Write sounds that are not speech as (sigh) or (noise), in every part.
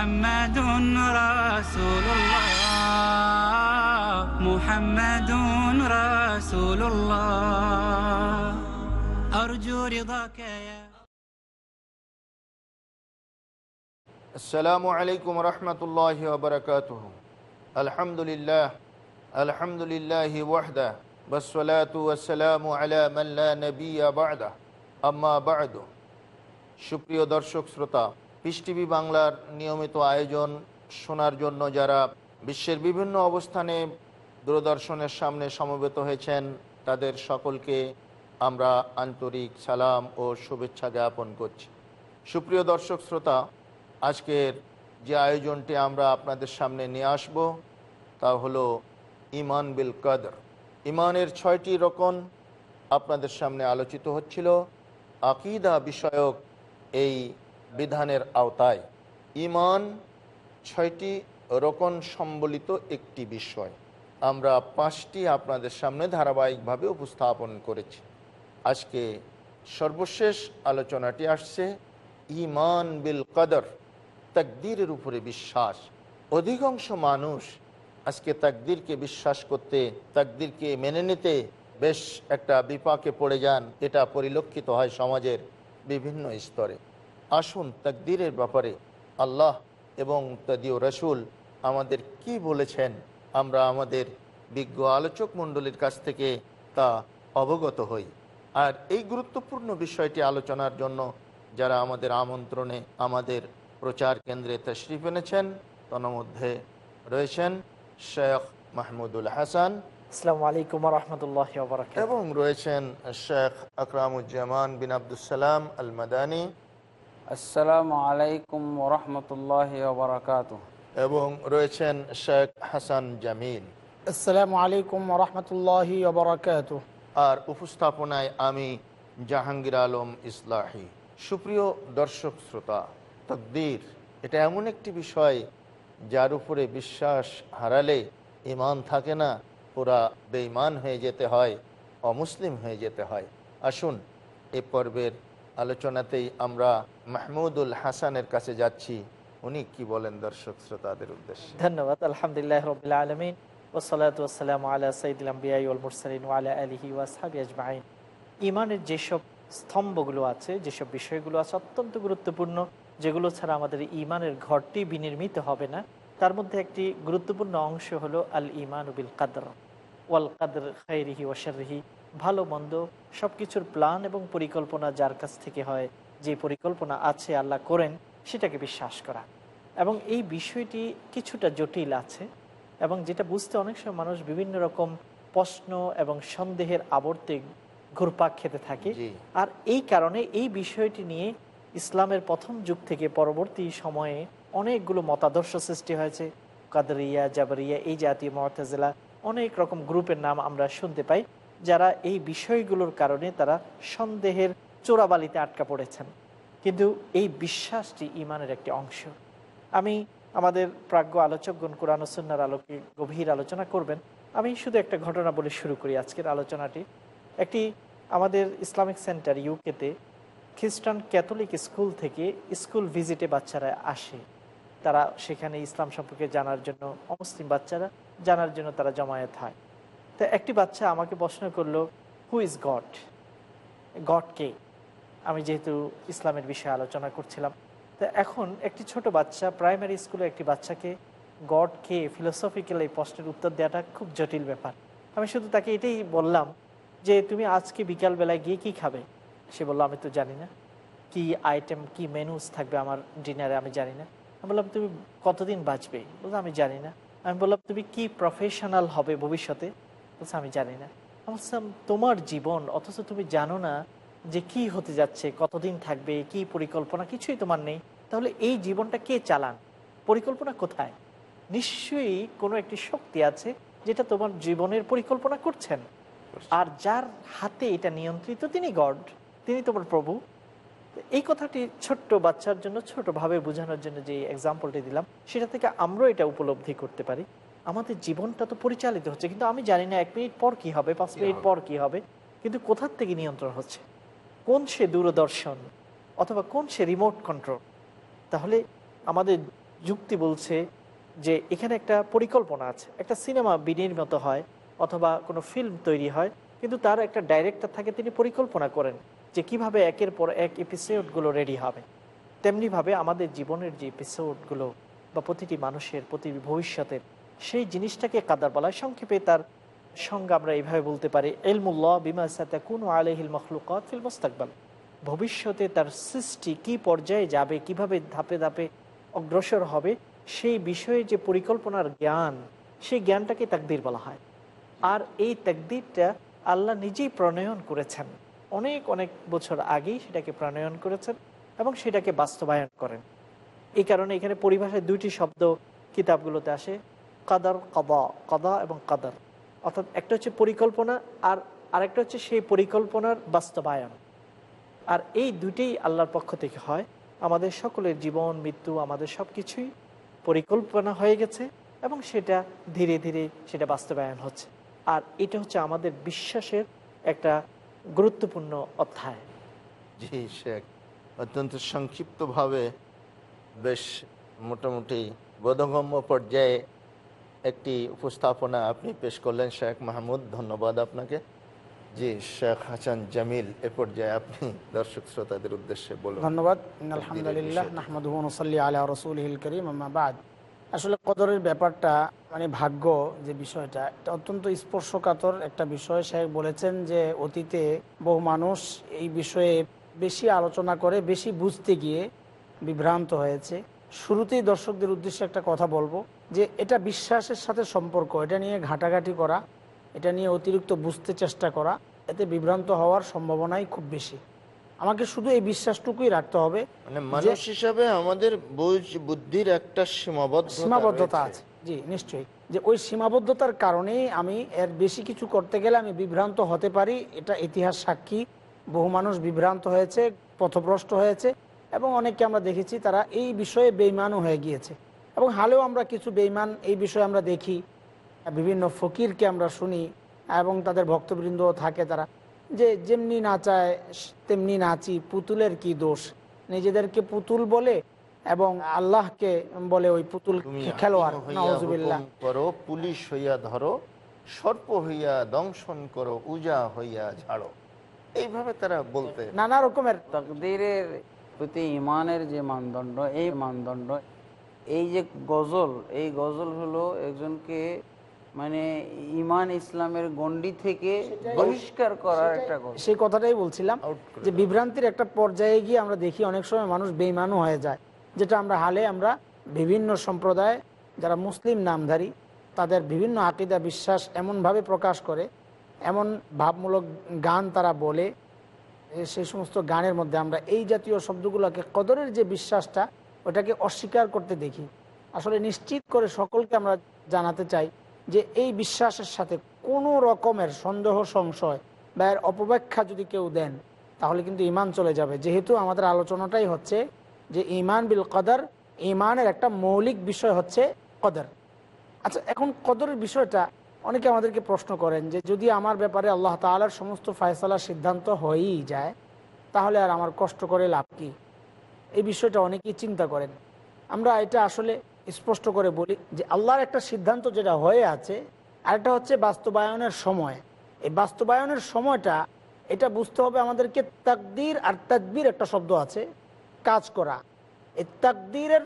محمد رسول الله محمد رسول الله أرجو رضاك يا السلام عليكم ورحمة الله وبركاته الحمد لله الحمد لله وحده والصلاة والسلام على من لا نبي بعده أما بعد সুপ্রিয় দর্শক শ্রোতা পিস টিভি বাংলার নিয়মিত আয়োজন শোনার জন্য যারা বিশ্বের বিভিন্ন অবস্থানে দূরদর্শনের সামনে সমবেত হয়েছেন, তাদের সকলকে আমরা আন্তরিক সালাম ও শুভেচ্ছা জ্ঞাপন করছি। সুপ্রিয় দর্শক শ্রোতা, আজকের যে আয়োজনটি আমরা আপনাদের সামনে নিয়ে আসব, তা হলো ইমান বিল কদর। ইমানের ছয়টি রকম আপনাদের সামনে আলোচিত হচ্ছিল। আকিদা বিষয়ক এই বিধানের আওতায়। ইমান ছয়টি রকম সম্বলিত একটি বিষয়। আমরা পাঁচটি আপনাদের সামনে ধারাবাহিকভাবে উপস্থাপন করেছি। আজকে সর্বশেষ আলোচনাটি আসছে ইমান বিল কদর, তাকদীরের উপরে বিশ্বাস। অধিকাংশ মানুষ আজকে তাকদিরকে বিশ্বাস করতে, তাকদিরকে মেনে নিতে বেশ একটা বিপাকে পড়ে যান। এটা পরিলক্ষিত হয় সমাজের বিভিন্ন স্তরে। আসুন তাকদীরের ব্যাপারে আল্লাহ এবং তদীয় রসুল আমাদের কি বলেছেন আমরা আমাদের বিজ্ঞ আলোচক মণ্ডলীর কাছ থেকে তা অবগত হই। আর এই গুরুত্বপূর্ণ বিষয়টি আলোচনার জন্য যারা আমাদের আমন্ত্রণে আমাদের প্রচার কেন্দ্রে তশরিফ এনেছেন তন্মধ্যে রয়েছেন শেখ মাহমুদুল হাসান আসসালামু আলাইকুম রহমতুল্লাহ এবং রয়েছেন শেখ আকরামুজ্জামান বিন আবদুসালাম আল মাদানী আসসালামু আলাইকুম ওরহমতুল্লাহ বারকাত এবং রয়েছেন শেখ হাসান জামিল আসসালামু আলাইকুম রহমতুল্লাহ বরকাত আর উপস্থাপনায় আমি জাহাঙ্গীর আলম ইসলাহি। সুপ্রিয় দর্শক শ্রোতা তকদির এটা এমন একটি বিষয় যার উপরে বিশ্বাস হারালে ইমান থাকে না পুরা বেঈমান হয়ে যেতে হয় অমুসলিম হয়ে যেতে হয়। আসুন এ পর্বের আলোচনাতেই আমরা মাহমুদুল হাসানের কাছে যাচ্ছি। উনি কি বলেন দর্শক শ্রোতাদের উদ্দেশ্যে? ধন্যবাদ, আলহামদুলিল্লাহ রবিল আলমিন। ওসলাত ওসালাম আলা সঈদুল আম্বিয়াই ওয়ালা আলিহি ওয়াসাবি আজমাইন। ইমানের যেসব স্তম্ভগুলো আছে, যেসব বিষয়গুলো আছে অত্যন্ত গুরুত্বপূর্ণ, যেগুলো ছাড়া আমাদের ইমানের ঘরটি বিনির্মিত হবে না, তার মধ্যে একটি গুরুত্বপূর্ণ অংশ হলো আল ইমান উবিল কাদর ওয়াল কাদর খাইরিহি ওয়াশারিহি ভালো মন্দ সব কিছুর প্ল্যান এবং পরিকল্পনা যার কাছ থেকে হয় যে পরিকল্পনা আছে আল্লাহ করেন সেটাকে বিশ্বাস করা। এবং এই বিষয়টি কিছুটা জটিল আছে এবং যেটা বুঝতে অনেক সময় মানুষ বিভিন্ন রকম প্রশ্ন এবং সন্দেহের আবর্তে ঘুরপাক খেতে থাকে। আর এই কারণে এই বিষয়টি নিয়ে ইসলামের প্রথম যুগ থেকে পরবর্তী সময়ে অনেকগুলো মতাদর্শ সৃষ্টি হয়েছে। কাদরিয়া জাবরিয়া এই জাতীয় মতাজেলা অনেক রকম গ্রুপের নাম আমরা শুনতে পাই। যারা এই বিষয়গুলোর কারণে তারা সন্দেহের চোরাবালিতে আটকা পড়েছেন। কিন্তু এই বিশ্বাসটি ইমানের একটি অংশ। আমি আমাদের প্রাজ্ঞ আলোচকগণ কোরআন সন্ন্যার আলোকে গভীর আলোচনা করবেন। আমি শুধু একটা ঘটনা বলে শুরু করি আজকের আলোচনাটি। একটি আমাদের ইসলামিক সেন্টার ইউকেতে খ্রিস্টান ক্যাথলিক স্কুল থেকে স্কুল ভিজিটে বাচ্চারা আসে। তারা সেখানে ইসলাম সম্পর্কে জানার জন্য অমুসলিম বাচ্চারা জানার জন্য তারা জমায়েত হয়। তো একটি বাচ্চা আমাকে প্রশ্ন করল হু ইজ গড গড কে? আমি যেহেতু ইসলামের বিষয়ে আলোচনা করছিলাম। তা এখন একটি ছোট বাচ্চা প্রাইমারি স্কুলে একটি বাচ্চাকে গড কে ফিলোসফিক্যাল এই প্রশ্নের উত্তর দেওয়াটা খুব জটিল ব্যাপার। আমি শুধু তাকে এটাই বললাম যে, তুমি আজকে বিকালবেলায় গিয়ে কি খাবে? সে বলল, আমি তো জানি না। কি আইটেম কি মেনুস থাকবে আমার ডিনারে আমি জানি না। আমি বললাম, তুমি কতদিন বাঁচবে? বলল, আমি জানি না। আমি বললাম, তুমি কি প্রফেশনাল হবে ভবিষ্যতে? বলছে আমি জানি না। বলছিলাম তোমার জীবন, অথচ তুমি জানো না যে কি হতে যাচ্ছে, কতদিন থাকবে, কি পরিকল্পনা, কিছুই তোমার নেই। তাহলে এই জীবনটা কে চালান? পরিকল্পনা কোথায়? নিশ্চয়ই কোনো একটি শক্তি আছে যেটা তোমার জীবনের পরিকল্পনা করছেন। আর যার হাতে এটা নিয়ন্ত্রিত তিনি গড, তিনি তোমার প্রভু। এই কথাটি ছোট্ট বাচ্চার জন্য, ছোটভাবে বোঝানোর জন্য যে এক্সাম্পলটি দিলাম, সেটা থেকে আমরাও এটা উপলব্ধি করতে পারি। আমাদের জীবনটা তো পরিচালিত হচ্ছে কিন্তু আমি জানি না এক মিনিট পর কি হবে পাঁচ মিনিট পর কি হবে কিন্তু কোথার থেকে নিয়ন্ত্রণ হচ্ছে? কোন সে দূরদর্শন অথবা কোন সে রিমোট কন্ট্রোল তাহলে আমাদের যুক্তি বলছে যে এখানে একটা পরিকল্পনা আছে একটা সিনেমা বিনির্মিত হয় অথবা কোনো ফিল্ম তৈরি হয় কিন্তু তার একটা ডাইরেক্টর থাকে তিনি পরিকল্পনা করেন যে কীভাবে একের পর এক এপিসোডগুলো রেডি হবে। তেমনিভাবে আমাদের জীবনের যে এপিসোডগুলো বা প্রতিটি মানুষের প্রতি ভবিষ্যতের সেই জিনিসটাকে কাদার বলা সংক্ষেপে তার সঙ্গে আমরা এইভাবে বলতে পারি এলমুল্লাহ বিমা সাতাকুন আলহিল মখলুকাত ফিল মোস্তাকবাল। ভবিষ্যতে তার সৃষ্টি কি পর্যায়ে যাবে, কীভাবে ধাপে ধাপে অগ্রসর হবে, সেই বিষয়ে যে পরিকল্পনার জ্ঞান, সেই জ্ঞানটাকে তাকদির বলা হয়। আর এই তাকদিরটা আল্লাহ নিজেই প্রণয়ন করেছেন। অনেক অনেক বছর আগেই সেটাকে প্রণয়ন করেছেন এবং সেটাকে বাস্তবায়ন করেন। এই কারণে এখানে পরিভাষায় দুইটি শব্দ কিতাবগুলোতে আসে। কাদার কদা কদা এবং কাদার। অর্থাৎ একটা হচ্ছে পরিকল্পনা আর আরেকটা হচ্ছে সেই পরিকল্পনার বাস্তবায়ন। আর এই দুটেই আল্লাহর পক্ষ থেকে হয়। আমাদের সকলের জীবন, মৃত্যু, আমাদের সব কিছুই পরিকল্পনা হয়ে গেছে এবং সেটা ধীরে ধীরে সেটা বাস্তবায়ন হচ্ছে। আর এটা হচ্ছে আমাদের বিশ্বাসের একটা গুরুত্বপূর্ণ অধ্যায়। জি শেখ অত্যন্ত সংক্ষিপ্তভাবে বেশ মোটামুটি বোধগম্য পর্যায়ে উপস্থাপনা আপনি পেশ করলেন শেখ মাহমুদ ধন্যবাদ আপনাকে। জি শেখ হাসান জামিল এ পর্যায়ে আপনি দর্শক শ্রোতাদের উদ্দেশ্যে বলুন। ধন্যবাদ। আলহামদুলিল্লাহ বিষয়। নাহমাদুসল্লি আলা রসুলহিল করিম বাদ। আসলে কদরের ব্যাপারটা মানে ভাগ্য যে বিষয়টা এটা অত্যন্ত স্পর্শকাতর একটা বিষয়। সাহেব বলেছেন যে অতীতে বহু মানুষ এই বিষয়ে বেশি আলোচনা করে বেশি বুঝতে গিয়ে বিভ্রান্ত হয়েছে। শুরুতেই দর্শকদের উদ্দেশ্যে একটা কথা বলব যে এটা বিশ্বাসের সাথে সম্পর্ক এটা নিয়ে ঘাটাঘাটি করা এটা নিয়ে অতিরিক্ত বুঝতে চেষ্টা করা এতে বিভ্রান্ত হওয়ার সম্ভাবনাই খুব বেশি। আমাকে শুধু এই বিশ্বাসটুকুই রাখতে হবে মানে মানুষ হিসাবে আমাদের বুদ্ধির একটা সীমাবদ্ধ সীমাবদ্ধতা আছে। জি নিশ্চয়ই। যে ওই সীমাবদ্ধতার কারণেই আমি এর বেশি কিছু করতে গেলে আমি বিভ্রান্ত হতে পারি এটা ইতিহাস সাক্ষী। বহু মানুষ বিভ্রান্ত হয়েছে পথভ্রষ্ট হয়েছে। এবং অনেককে আমরা দেখেছি তারা এই বিষয়ে বেইমানও হয়ে গিয়েছে। এবং হালেও আমরা কিছু বেইমান এই বিষয়ে আমরা দেখি বিভিন্ন ফকিরকে আমরা শুনি এবং তাদের ভক্তবৃন্দও থাকে তারা যে যেমনি নাচায় তেমনি নাচি পুতুলের কি দোষ? নিজেদেরকে পুতুল বলে এবং আল্লাহকে বলে ওই পুতুল খেলোয়াড়? করো পুলিশ হইয়া ধরো সর্প হইয়া দংশন করো উজা হইয়া ঝাড়ো। এইভাবে তারা বলতে নানা রকমের তকদিরের প্রতি ইমানের যে মানদণ্ড এই মানদণ্ড এই যে গজল এই গজল হলো একজনকে মানে ইমান ইসলামের গণ্ডি থেকে বহিষ্কার করার একটা সেই কথাটাই বলছিলাম যে বিভ্রান্তির একটা পর্যায়ে গিয়ে আমরা দেখি অনেক সময় মানুষ বেইমানও হয়ে যায়। যেটা আমরা হালে আমরা বিভিন্ন সম্প্রদায় যারা মুসলিম নামধারী তাদের বিভিন্ন আকিদা বিশ্বাস এমনভাবে প্রকাশ করে এমন ভাবমূলক গান তারা বলে সেই সমস্ত গানের মধ্যে আমরা এই জাতীয় শব্দগুলোকে কদরের যে বিশ্বাসটা, ওটাকে অস্বীকার করতে দেখি। আসলে নিশ্চিত করে সকলকে আমরা জানাতে চাই যে এই বিশ্বাসের সাথে কোনো রকমের সন্দেহ, সংশয় বা এর অপব্যাখ্যা যদি কেউ দেন, তাহলে কিন্তু ইমান চলে যাবে। যেহেতু আমাদের আলোচনাটাই হচ্ছে যে ইমান বিল কদর ইমানের একটা মৌলিক বিষয় হচ্ছে কদর। আচ্ছা এখন কদরের বিষয়টা অনেকে আমাদেরকে প্রশ্ন করেন যে যদি আমার ব্যাপারে আল্লাহ তালার সমস্ত ফয়সলার সিদ্ধান্ত হয়েই যায়, তাহলে আর আমার কষ্ট করে লাভ কি? এই বিষয়টা অনেকেই চিন্তা করেন। আমরা এটা আসলে স্পষ্ট করে বলি যে আল্লাহর একটা সিদ্ধান্ত যেটা হয়ে আছে, আরেকটা হচ্ছে বাস্তবায়নের সময়। এই বাস্তবায়নের সময়টা, এটা বুঝতে হবে আমাদেরকে তাকদির আর তাকবির একটা শব্দ আছে, কাজ করা। এই তাকদিরের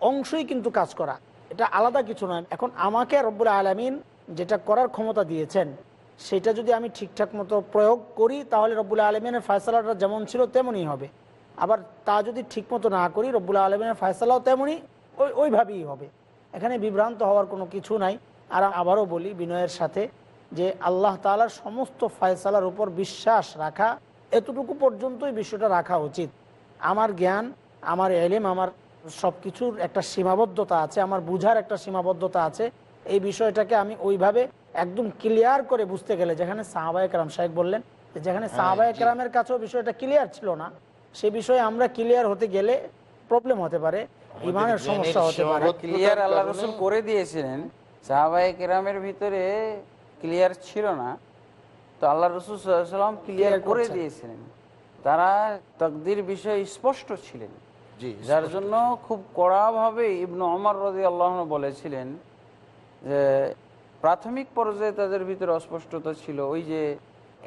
অংশই কিন্তু কাজ করা। এটা আলাদা কিছু নয়। এখন আমাকে রব্বুল আলমিন যেটা করার ক্ষমতা দিয়েছেন, সেটা যদি আমি ঠিকঠাক মতো প্রয়োগ করি, তাহলে রব্বুল আলমিনের ফয়সলাটা যেমন ছিল তেমনই হবে। আবার তা যদি ঠিক মতো না করি, রব্বুল আলমিনের ফয়সলাও তেমনই ওই, ওইভাবেই হবে। এখানে বিভ্রান্ত হওয়ার কোনো কিছু নাই। আর আবারও বলি বিনয়ের সাথে যে আল্লাহ তালার সমস্ত ফয়সালার উপর বিশ্বাস রাখা, এতটুকু পর্যন্তই বিষয়টা রাখা উচিত। আমার জ্ঞান, আমার এলেম, আমার সব কিছুর একটা সীমাবদ্ধতা আছে, আমার বুঝার একটা সীমাবদ্ধতা আছে। এই বিষয়টাকে আমি ওইভাবে একদম ক্লিয়ার করে বুঝতে গেলে যেখানে সাহাবায়ক রাম সাহেব বললেন যেখানে সাহাবায়ক রামের কাছেও বিষয়টা ক্লিয়ার ছিল না সে বিষয়ে আমরা ক্লিয়ার হতে গেলে প্রবলেম হতে পারে ইমানের সমস্যা হতে পারে। ক্লিয়ার আল্লাহ রসুল করে দিয়েছিলেন সাহাবাই কেরামের ভিতরে ক্লিয়ার ছিল না তো আল্লাহ রসুল সাল্লাম ক্লিয়ার করে দিয়েছিলেন। তারা তকদির বিষয়ে স্পষ্ট ছিলেন। যার জন্য খুব কড়াভাবে ইবনু অমর রদি আল্লাহ বলেছিলেন যে প্রাথমিক পর্যায়ে তাদের ভিতরে অস্পষ্টতা ছিল ওই যে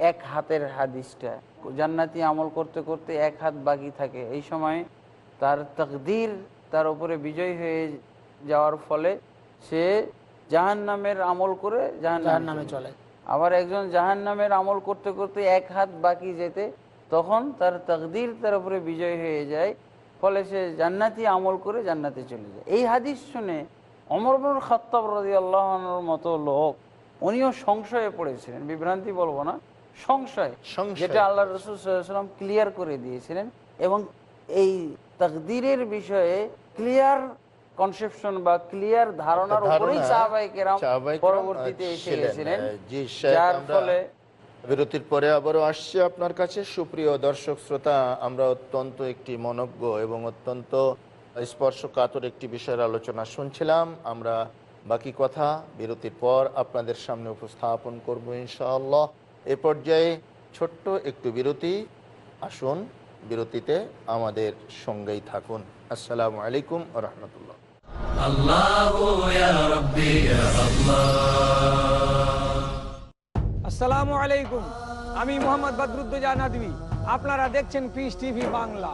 এক হাতের হাদিসটা জান্নাতি আমল করতে করতে এক হাত বাকি থাকে। এই সময় তার তকদির তার উপরে বিজয় হয়ে যাওয়ার ফলে সে জাহান নামের আমল করে জাহান নামে চলে। আবার একজন জাহান নামের আমল করতে করতে এক হাত বাকি যেতে তখন তার তকদির তার উপরে বিজয় হয়ে যায় ফলে সে জান্নাতি আমল করে জান্নাতে চলে যায়। এই হাদিস শুনে অমরবুল খত্তাব রাজি আল্লাহর মতো লোক উনিও সংশয়ে পড়েছিলেন। বিভ্রান্তি বলব না সংশয়। যেটা আল্লাহ রসুলাম ক্লিয়ার করে দিয়েছিলেন এবং এই তকদিরের বিষয়ে ক্লিয়ার কনসেপশন বা ক্লিয়ার ধারণার উপরেই পরবর্তীতে এসে গেছিলেন। যার ফলে বিরতির পরে আবারও আসছে আপনার কাছে। সুপ্রিয় দর্শক শ্রোতা আমরা অত্যন্ত একটি মনজ্ঞ এবং অত্যন্ত স্পর্শকাতর একটি বিষয়ের আলোচনা শুনছিলাম। আমরা বাকি কথা বিরতির পর আপনাদের সামনে উপস্থাপন করব ইনশাআল্লাহ। এ পর্যায়ে ছোট্ট একটু বিরতি। আসুন বিরতিতে আমাদের সঙ্গেই থাকুন। আসসালামু আলাইকুম রহমতুল্লাহ। আসসালামু আলাইকুম। আমি মোহাম্মদ বদরুদ্দোজা আপনারা দেখছেন piece TV Bangla.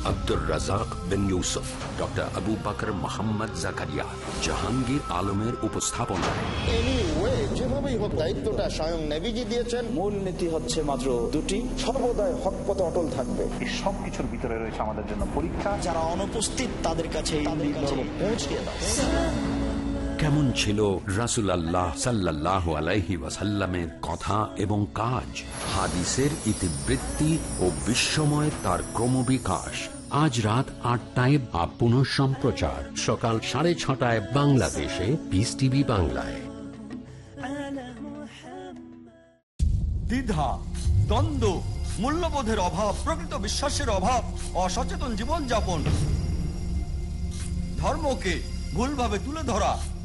Abdur Razzaq bin Yusuf doctor Abu বাকর মোহাম্মদ জাকারিয়া জাহাঙ্গীর আলমের উপস্থাপনায়। যেভাবেই হোক দায়িত্বটা স্বয়ং নেভিজি দিয়েছেন। মূল নীতি হচ্ছে মাত্র দুটি। সর্বদাই হক পথে অটল থাকবে। এই কিছুর ভিতরে রয়েছে আমাদের জন্য পরীক্ষা। যারা অনুপস্থিত তাদের কাছে পৌঁছে দাও। কেমন ছিল রাসুল আল্লাহ সাল্লাহ আলাইহি ওয়াসাল্লামের কথা এবং কাজ? হাদিসের ইতিবৃত্তি ও বিশ্বময় তার ক্রমবিকাশ। আজ রাত আটটায় বা পুনঃ সম্প্রচার। সকাল সাড়ে ছটায় বাংলাদেশে। পিস টিভি বাংলায়। দ্বিধা, দ্বন্দ্ব, মূল্যবোধের অভাব, প্রকৃত বিশ্বাসের অভাব, অসচেতন জীবনযাপন, ধর্মকে ভুলভাবে তুলে ধরা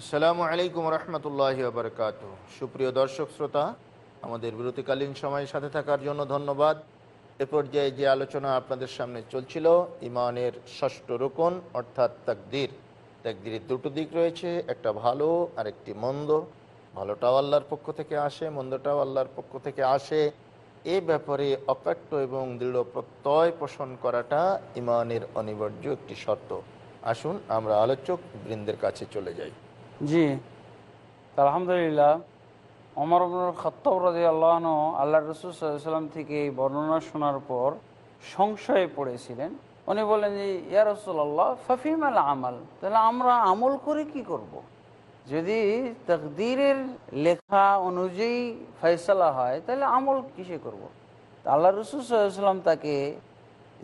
আসসালামু আলাইকুম রহমতুল্লাহ বারকাত সুপ্রিয় দর্শক শ্রোতা, আমাদের বিরতিকালীন সময়ের সাথে থাকার জন্য ধন্যবাদ। এ পর্যায়ে যে আলোচনা আপনাদের সামনে চলছিল ইমানের ষষ্ঠ রোকন, অর্থাৎ তাকদির। তাকদিরের দুটো দিক রয়েছে, একটা ভালো আর একটি মন্দ। ভালোটাও আল্লাহর পক্ষ থেকে আসে, মন্দটাও আল্লাহর পক্ষ থেকে আসে। এ ব্যাপারে অকাট্য এবং দৃঢ় প্রত্যয় পোষণ করাটা ইমানের অনিবার্য একটি শর্ত। আসুন আমরা আলোচক বৃন্দের কাছে চলে যাই। জি আলহামদুলিল্লাহ অমর খত্তব রাজি আল্লাহ আল্লাহ রসুল সাল্লাম থেকে এই বর্ণনা শোনার পর সংশয়ে পড়েছিলেন উনি বলেন যে, ইয়া রসুল্লাহ ফফিম আল আমাল তাহলে আমরা আমল করে কি করব। যদি তকদিরের লেখা অনুযায়ী ফয়সলা হয়, তাহলে আমল কিসে করব। আল্লাহ রসুল সাল্লাম তাকে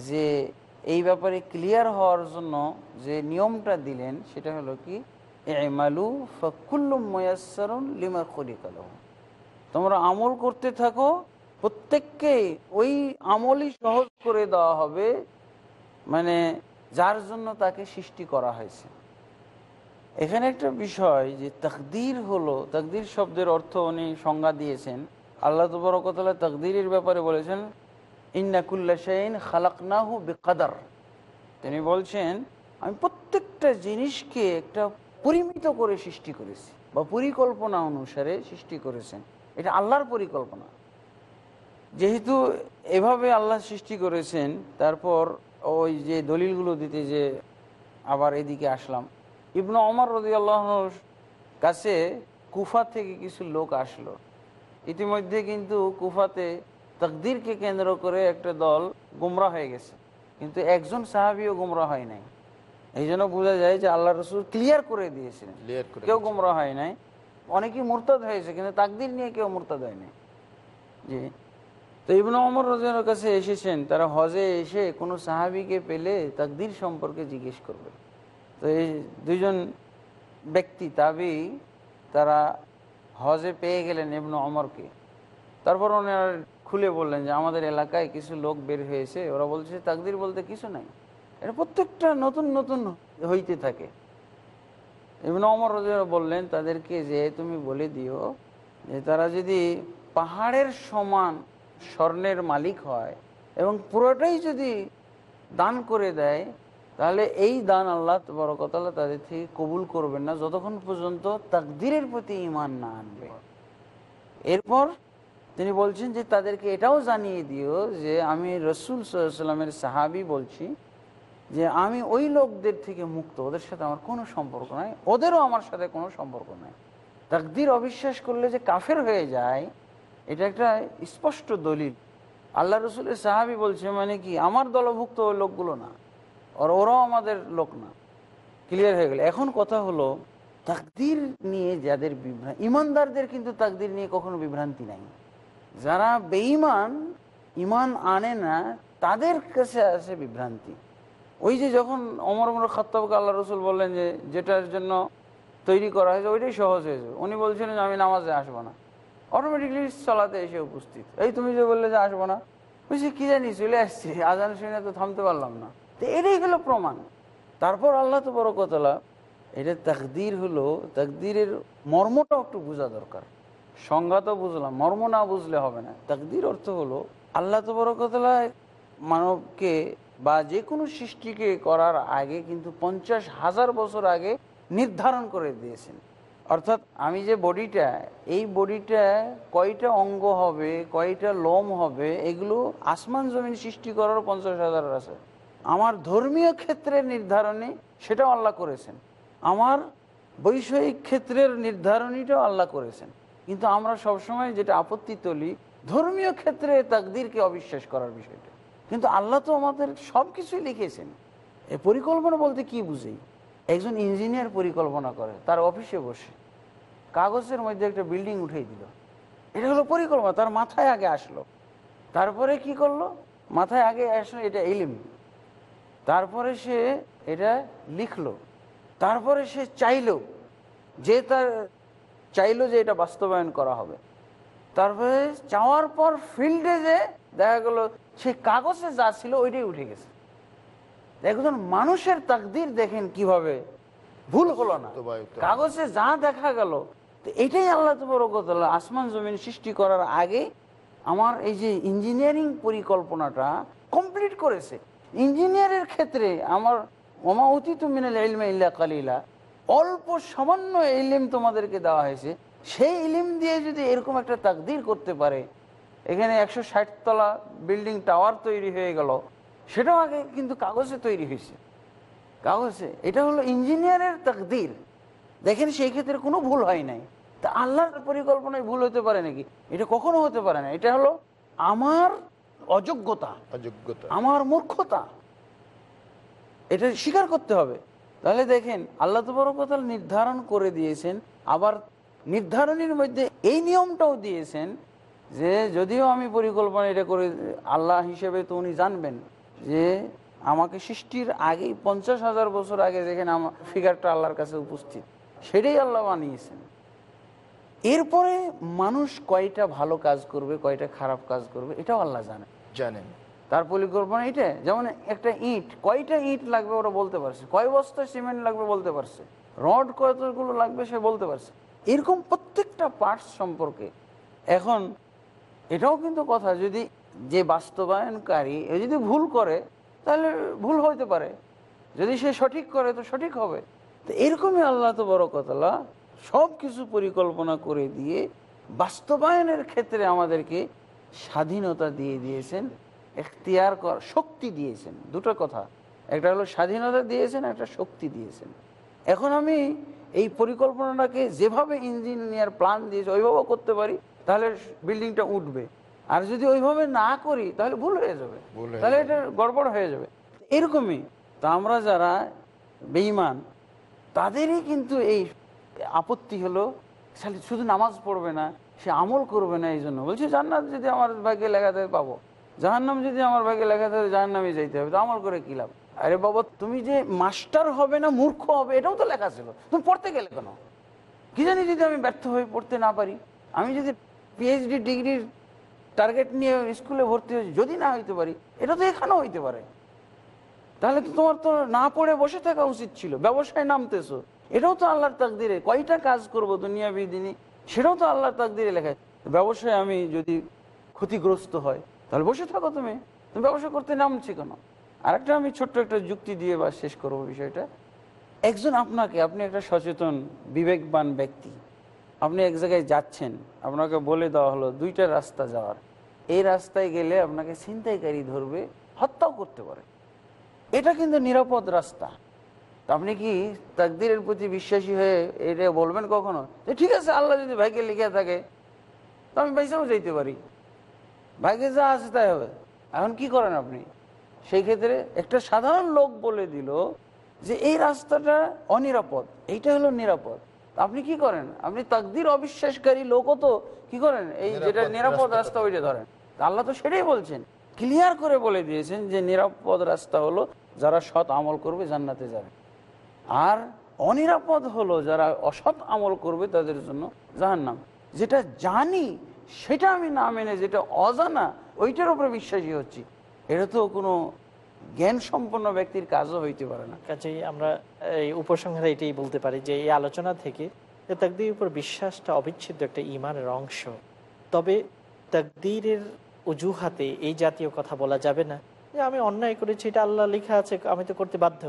যে, এই ব্যাপারে ক্লিয়ার হওয়ার জন্য যে নিয়মটা দিলেন, সেটা হলো কি লিমা খলিকালহ তোমরা আমল করতে থাকো, প্রত্যেককে ওই আমলই সহজ করে দেওয়া হবে মানে যার জন্য তাকে সৃষ্টি করা হয়েছে। এখানে একটা বিষয় যে তাকদির হলো, তাকদির শব্দের অর্থ উনি সংজ্ঞা দিয়েছেন। আল্লাহ তবরকতলা তাকদিরের ব্যাপারে বলেছেন ইন্নাকুল্লা শাইন খালাকনাহু বেকাদার। তিনি বলছেন, আমি প্রত্যেকটা জিনিসকে একটা পরিমিত করে সৃষ্টি করেছে বা পরিকল্পনা অনুসারে সৃষ্টি করেছেন। এটা আল্লাহর পরিকল্পনা। যেহেতু এভাবে আল্লাহ সৃষ্টি করেছেন, তারপর ওই যে দলিলগুলো দিতে যে আবার এদিকে আসলাম। ইবনু অমর রদি আল্লাহর কাছে কুফা থেকে কিছু লোক আসলো। ইতিমধ্যে কিন্তু কুফাতে তকদিরকে কেন্দ্র করে একটা দল গুমরা হয়ে গেছে। কিন্তু একজন সাহাবিও গুমরা হয় নাই। এই জন্য বোঝা যায় যে আল্লাহ রসুল ক্লিয়ার করে দিয়েছিলেন ক্লিয়ার কেউ গুমরা হয় নাই। অনেকেই মুরতাদ হয়েছে কিন্তু তাকদির নিয়ে কেউ মুরতাদ হয় নাই। জি। তো ইবনু অমর রাজিয়ার কাছে এসেছেন তারা হজে এসে কোনো সাহাবিকে পেলে তাকদির সম্পর্কে জিজ্ঞেস করবে। তো এই দুইজন ব্যক্তি তাবি তারা হজে পেয়ে গেলেন ইবনু অমরকে তারপর ওনারা খুলে বললেন যে আমাদের এলাকায় কিছু লোক বের হয়েছে ওরা বলছে তাকদির বলতে কিছু নাই। এটা প্রত্যেকটা নতুন নতুন হইতে থাকে। অমর বললেন, তাদেরকে যে তুমি বলে দিও যে তারা যদি পাহাড়ের সমান স্বর্ণের মালিক হয় এবং পুরোটাই যদি দান করে দেয়, তাহলে এই দান আল্লাহ বরকতাল্লাহ তাদের থেকে কবুল করবেন না, যতক্ষণ পর্যন্ত তাকদিরের প্রতি ইমান না আনবে। এরপর তিনি বলছেন যে, তাদেরকে এটাও জানিয়ে দিও যে, আমি রসুল সাল্লামের সাহাবি বলছি যে আমি ওই লোকদের থেকে মুক্ত, ওদের সাথে আমার কোনো সম্পর্ক নাই, ওদেরও আমার সাথে কোনো সম্পর্ক নাই। তাকদির অবিশ্বাস করলে যে কাফের হয়ে যায়, এটা একটা স্পষ্ট দলিল। আল্লাহ রসুলের সাহাবি বলছে মানে কি, আমার দলভুক্ত ওই লোকগুলো না, আর ওরাও আমাদের লোক না। ক্লিয়ার হয়ে গেল। এখন কথা হলো, তাকদির নিয়ে যাদের বিভ্রান্তি ইমানদারদের কিন্তু তাকদির নিয়ে কখনো বিভ্রান্তি নাই। যারা বেঈমান, ইমান আনে না, তাদের কাছে আছে বিভ্রান্তি। ওই যে যখন অমর অমর খত্তবকে আল্লাহ রসুল বললেন যে যেটার জন্য তৈরি করা হয়েছে, ওইটাই সহজ হয়েছে। উনি বলছিলেন যে, আমি নামাজে আসব না। অটোমেটিকলি চলাতে এসে উপস্থিত। এই তুমি যে বললে যে আসব না? বলছি, কি জানি, চলে আসছি। আজান শুনে তো থামতে পারলাম না। তো এটাই হলো প্রমাণ। তারপর আল্লাহ তো বড় কতলা এটা তাকদির হলো, তাকদিরের মর্মটাও একটু বোঝা দরকার। সংজ্ঞা তো বুঝলাম, মর্ম না বুঝলে হবে না। তাকদির অর্থ হলো, আল্লাহ তো বড় কথা মানবকে বা যে কোনো সৃষ্টিকে করার আগে কিন্তু পঞ্চাশ হাজার বছর আগে নির্ধারণ করে দিয়েছেন। অর্থাৎ আমি যে বডিটা, এই বডিটা কয়টা অঙ্গ হবে, কয়টা লোম হবে, এগুলো আসমান জমিন সৃষ্টি করার পঞ্চাশ হাজার আছে। আমার ধর্মীয় ক্ষেত্রের নির্ধারণে সেটাও আল্লাহ করেছেন। আমার বৈষয়িক ক্ষেত্রের নির্ধারণীটাও আল্লাহ করেছেন। কিন্তু আমরা সবসময় যেটা আপত্তি তুলি, ধর্মীয় ক্ষেত্রে তাকদিরকে অবিশ্বাস করার বিষয়টা। কিন্তু আল্লাহ তো আমাদের সব কিছুই লিখেছেন। এই পরিকল্পনা বলতে কি বুঝেই একজন ইঞ্জিনিয়ার পরিকল্পনা করে, তার অফিসে বসে, কাগজের মধ্যে একটা বিল্ডিং উঠিয়ে দিল। এটা হলো পরিকল্পনা, তার মাথায় আগে আসলো। তারপরে কি করল? মাথায় আগে আসলো এটা এলিম তারপরে সে এটা লিখলো। তারপরে সে চাইলো যে তার, চাইলো যে এটা বাস্তবায়ন করা হবে। তারপরে চাওয়ার পর ফিল্ডে যে দেখা গেল সে কাগজে যা ছিল ওইটাই উঠে গেছে। একজন মানুষের তাকদির দেখেন কীভাবে ভুল হলো না। কাগজে যা দেখা গেল তো এটাই আল্লাহ তবরকতলা আসমান জমিন সৃষ্টি করার আগে আমার এই যে ইঞ্জিনিয়ারিং পরিকল্পনাটা কমপ্লিট করেছে। ইঞ্জিনিয়ারের ক্ষেত্রে আমার ওমা অতীত মিনাল ইলমা ইল্লা কালিলা অল্প সামান্য ইলিম তোমাদেরকে দেওয়া হয়েছে। সেই ইলিম দিয়ে যদি এরকম একটা তাকদির করতে পারে এখানে একশো ষাট তলা বিল্ডিং টাওয়ার তৈরি হয়ে গেল সেটাও আগে কিন্তু কাগজে তৈরি হয়েছে। কাগজে এটা হলো ইঞ্জিনিয়ারের তাকদির। দেখেন সেই ক্ষেত্রে কোনো ভুল হয় নাই। তা আল্লাহর পরিকল্পনায় ভুল হতে পারে নাকি? এটা কখনো হতে পারে না। এটা হলো আমার অযোগ্যতা অযোগ্যতা। আমার মূর্খতা। এটা স্বীকার করতে হবে। তাহলে দেখেন আল্লাহ তবরকতাল নির্ধারণ করে দিয়েছেন আবার নির্ধারণের মধ্যে এই নিয়মটাও দিয়েছেন যে যদিও আমি পরিকল্পনা এটা করে আল্লাহ হিসেবে তো উনি জানবেন যে আমাকে সৃষ্টির আগেই পঞ্চাশ হাজার বছর আগে দেখেন আমার ফিগারটা আল্লাহর কাছে উপস্থিত সেটাই আল্লাহ বানিয়েছেন। এরপরে মানুষ কয়টা ভালো কাজ করবে কয়টা খারাপ কাজ করবে এটাও আল্লাহ জানে জানেন। তার পরিকল্পনা এটা যেমন একটা ইট কয়টা ইট লাগবে ওরা বলতে পারছে কয় বস্তা সিমেন্ট লাগবে বলতে পারছে রড কতগুলো লাগবে সে বলতে পারছে। এরকম প্রত্যেকটা পার্টস সম্পর্কে। এখন, এটাও কিন্তু কথা, যদি যে বাস্তবায়নকারী, এ যদি ভুল করে, তাহলে ভুল হইতে পারে। যদি সে সঠিক করে, তো সঠিক হবে। তো এরকমই আল্লাহ তো বড় কথা সব কিছু পরিকল্পনা করে দিয়ে, বাস্তবায়নের ক্ষেত্রে আমাদেরকে স্বাধীনতা দিয়ে দিয়েছেন, এখতিয়ার কর, শক্তি দিয়েছেন। দুটো কথা। একটা হলো স্বাধীনতা দিয়েছেন, একটা শক্তি দিয়েছেন। এখন আমি এই পরিকল্পনাটাকে যেভাবে ইঞ্জিনিয়ার প্ল্যান দিয়েছে ওইভাবে করতে পারি তাহলে বিল্ডিংটা উঠবে। আর যদি ওইভাবে না করি তাহলে ভুল হয়ে যাবে। তাহলে এটা গড়বড় হয়ে যাবে। এরকমই তা আমরা যারা বেঈমান তাদেরই কিন্তু এই আপত্তি হলো খালি শুধু নামাজ পড়বে না সে আমল করবে না এই জন্য বলছে জান্নাত যদি আমার ভাগ্যে লেখা থাকে পাবো। জাহান্নাম যদি আমার ভাগ্যে লেখা থাকে জাহান্নামে যাইতে হবে। তো আমল করে কি লাভ? আরে বাবা, তুমি যে মাস্টার হবে না, মূর্খ হবে, এটাও তো লেখা ছিল। তুমি পড়তে গেলে কেন? কি জানি যদি আমি ব্যর্থ হয়ে পড়তে না পারি? আমি যদি পিএইচডি ডিগ্রির টার্গেট নিয়ে স্কুলে ভর্তি হয়েছি, যদি না হইতে পারি, এটা তো এখানেও হইতে পারে। তাহলে তো তোমার তো না পড়ে বসে থাকা উচিত ছিল, ব্যবসায় নামতেছো। এটাও তো আল্লাহর তাকদিরে, কয়টা কাজ করব দুনিয়া বিদিনী সেটাও তো আল্লাহর তাকদিরে লেখায় ব্যবসায় আমি যদি ক্ষতিগ্রস্ত হয়, তাহলে বসে থাকো তুমি। তুমি ব্যবসা করতে নামছি কেন? আরেকটা আমি ছোট্ট একটা যুক্তি দিয়ে বা শেষ করব বিষয়টা। একজন আপনাকে, আপনি একটা সচেতন, বিবেকবান ব্যক্তি। আপনি এক জায়গায় যাচ্ছেন, আপনাকে বলে দেওয়া হলো, দুইটা রাস্তা যাওয়ার। এই রাস্তায় গেলে আপনাকে ছিনতাইকারী ধরবে, হত্যাও করতে পারে। এটা কিন্তু নিরাপদ রাস্তা। আপনি কি তাকদিরের প্রতি বিশ্বাসী হয়ে এটা বলবেন কখনো? যে ঠিক আছে, আল্লাহ যদি ভাইকে লিখে থাকে, তো আমি পয়সাও যাইতে পারি। ভাইকে যা আছে তাই হবে। এখন কি করেন আপনি? সেই ক্ষেত্রে একটা সাধারণ লোক বলে দিল যে এই রাস্তাটা অনিরাপদ এইটা হলো নিরাপদ। আপনি কি করেন? আপনি তাকদির অবিশ্বাসকারী লোকও তো কি করেন? এই যেটা নিরাপদ রাস্তা ওইটা ধরেন। আল্লাহ তো সেটাই বলছেন। ক্লিয়ার করে বলে দিয়েছেন যে নিরাপদ রাস্তা হলো যারা সৎ আমল করবে জান্নাতে যাবে। আর অনিরাপদ হলো যারা অসৎ আমল করবে তাদের জন্য জাহান্নাম। যেটা জানি সেটা আমি না মেনে যেটা অজানা ওইটার উপরে বিশ্বাসী হচ্ছি। এটা তো কোনো জ্ঞান সম্পন্ন ব্যক্তির কাজও হইতে পারে না। কাজেই আমরা এই উপসংহারে এটাই বলতে পারি যে এই আলোচনা থেকে যে তাকদির উপর বিশ্বাসটা অবিচ্ছেদ্য একটা ইমানের অংশ। তবে তাকদিরের অজুহাতে এই জাতীয় কথা বলা যাবে না যে আমি অন্যায় করেছি, এটা আল্লাহ লেখা আছে, আমি তো করতে বাধ্য।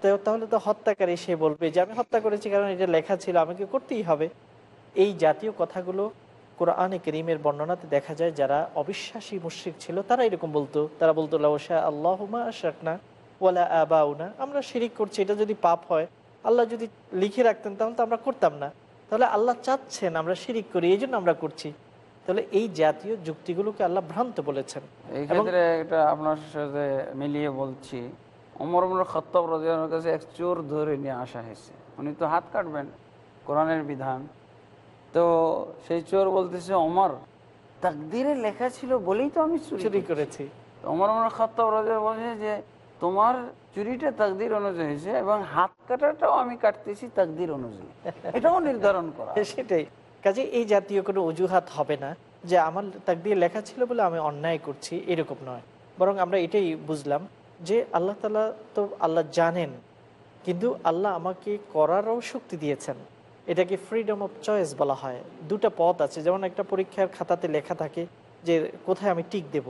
তো তাহলে তো হত্যাকারী সে বলবে যে আমি হত্যা করেছি কারণ এটা লেখা ছিল, আমাকে করতেই হবে। এই জাতীয় কথাগুলো কোরআনে করিমের বর্ণনাতে দেখা যায় যারা অবিশ্বাসী মুশ্রিক ছিল তারা এরকম বলতো। তারা বলতো লাউশা আল্লাহমা আশরাকনা ওয়ালা আবাউনা। আমরা শিরিক করছি এটা যদি পাপ হয় আল্লাহ যদি লিখে রাখতেন তাহলে তো আমরা করতাম না। তাহলে আল্লাহ চাচ্ছেন আমরা শিরিক করি এই জন্য আমরা করছি। তাহলে এই জাতীয় যুক্তিগুলোকে আল্লাহ ভ্রান্ত বলেছেন। এই ক্ষেত্রে এটা আপনার সাথে মিলিয়ে বলছি অমর খত্তাব রাজিয়ানোর কাছে এক চোর ধরে নিয়ে আসা হয়েছে। উনি তো হাত কাটবেন কোরআনের বিধান। তো সেই চোর বলতেছে অমর তাকদিরে লেখা ছিল বলেই তো আমি চুরি করেছি। অমর অমর রাজিয়া বলছে যে তোমার চুরিটা তাকদির অনুযায়ী হয়েছে এবং হাত কাটাটাও আমি কাটতেছি তাকদির অনুযায়ী। (laughs) এটাও নির্ধারণ করা। সেটাই। কাজে এই জাতীয় কোনো অজুহাত হবে না যে আমার তাক দিয়ে লেখা ছিল বলে আমি অন্যায় করছি এরকম নয়। বরং আমরা এটাই বুঝলাম যে আল্লাহ তালা তো আল্লাহ জানেন কিন্তু আল্লাহ আমাকে করারও শক্তি দিয়েছেন। এটাকে ফ্রিডম অফ চয়েস বলা হয়। দুটা পথ আছে। যেমন একটা পরীক্ষার খাতাতে লেখা থাকে যে কোথায় আমি টিক দেব।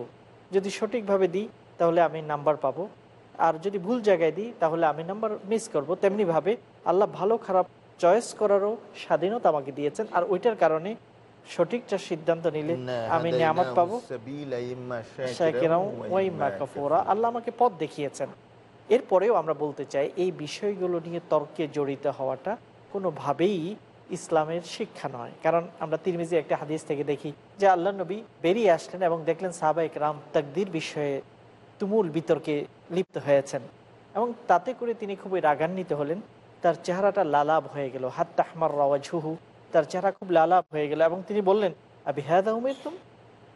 যদি সঠিকভাবে দিই তাহলে আমি নাম্বার পাবো। আর যদি ভুল জায়গায় দিই তাহলে আমি নাম্বার মিস করব। তেমনিভাবে আল্লাহ ভালো খারাপ চয়েস করারও স্বাধীনতা আমাকে দিয়েছেন। আর ওইটার কারণে সঠিকটা সিদ্ধান্ত নিলে আমি নিয়ামত পাবো। আল্লাহ আমাকে পথ দেখিয়েছেন। এরপরেও আমরা বলতে চাই এই বিষয়গুলো নিয়ে তর্কে জড়িত হওয়াটা কোনোভাবেই ইসলামের শিক্ষা নয়। কারণ আমরা তিরমিজি একটা হাদিস থেকে দেখি যে আল্লাহ নবী বেরিয়ে আসলেন এবং দেখলেন সাহাবাহিক রাম তাকদির বিষয়ে তুমুল বিতর্কে লিপ্ত হয়েছেন এবং তাতে করে তিনি খুবই রাগান্বিত হলেন। তার চেহারাটা লালাভ হয়ে গেল। হাত তাহমার রাওয়া ঝুহু তার চেহারা খুব লালাভ হয়ে গেল এবং তিনি বললেন আবি হায়াদা উমের তুম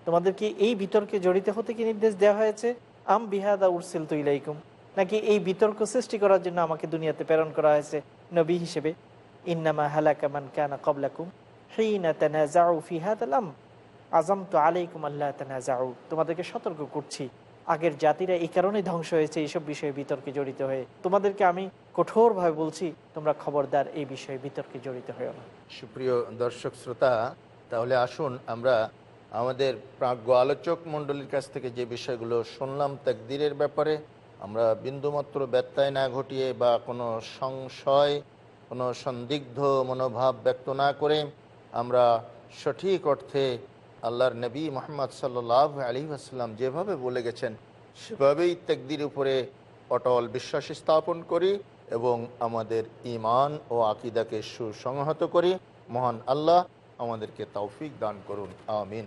তোমাদেরকে এই বিতর্কে জড়িত হতে কি নির্দেশ দেওয়া হয়েছে? আম বিহাদা উরসিল তুইলাইকুম নাকি এই বিতর্ক সৃষ্টি করার জন্য আমাকে দুনিয়াতে প্রেরণ করা হয়েছে নবী হিসেবে? ইন্নামা হালাকামান কানা কবলাকুম হিনা তানাজাউ ফি হাদাল আম আজম তো আলাইকুম আল্লাহ তানাজাউ তোমাদেরকে সতর্ক করছি। আগের জাতিরা এই কারণে ধ্বংস হয়েছে, এইসব বিষয়ে বিতর্কে জড়িত হয়ে। তোমাদেরকে আমি কঠোরভাবে বলছি, তোমরা খবরদার এই বিষয়ে বিতর্কে জড়িত হয়েও না। সুপ্রিয় দর্শক শ্রোতা, তাহলে আসুন আমরা আমাদের প্রাজ্ঞ আলোচক মণ্ডলীর কাছ থেকে যে বিষয়গুলো শুনলাম তাকদিরের ব্যাপারে, আমরা বিন্দুমাত্র ব্যত্যয় না ঘটিয়ে বা কোনো সংশয় কোনো সন্দিগ্ধ মনোভাব ব্যক্ত না করে আমরা সঠিক অর্থে আল্লাহর নবী মোহাম্মদ সাল্লাহ আলী আসসালাম যেভাবে বলে গেছেন সেভাবেই তাকদির উপরে অটল বিশ্বাস স্থাপন করি এবং আমাদের ইমান ও আকিদাকে সুসংহত করি। মহান আল্লাহ আমাদেরকে তৌফিক দান করুন। আমিন।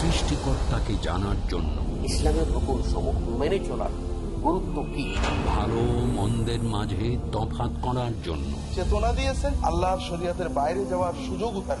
সৃষ্টিকর্তাকে জানার জন্য। ইসলামের রকম সমূহ মেনে চলার গুরুত্ব কি? ভালো মন্দের মাঝে তফাৎ করার জন্য। চেতনা দিয়েছেন আল্লাহর শরিয়াতের বাইরে যাওয়ার সুযোগও তার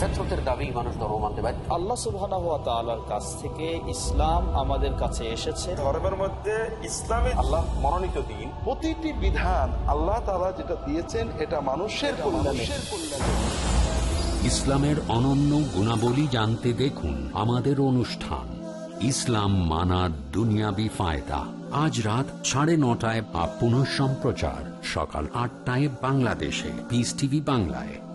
দাবি মানুষ ধর্ম মানতে পারে আল্লাহ সুবহানাহু ওয়া তাআলার কাছ থেকে ইসলাম আমাদের কাছে এসেছে। ধর্মের মধ্যে ইসলামী আল্লাহ মনোনীত দিন। প্রতিটি বিধান আল্লাহ তাআলা যেটা দিয়েছেন এটা মানুষের কল্যাণে। ইসলামের অনন্য গুণাবলী জানতে দেখুন আমাদের অনুষ্ঠান। ইসলাম মানার দুনিয়াবি ফায়দা। আজ রাত সাড়ে নটায় বা পুনঃ সম্প্রচার সকাল আটটায় বাংলাদেশে। পিস টিভি বাংলায়।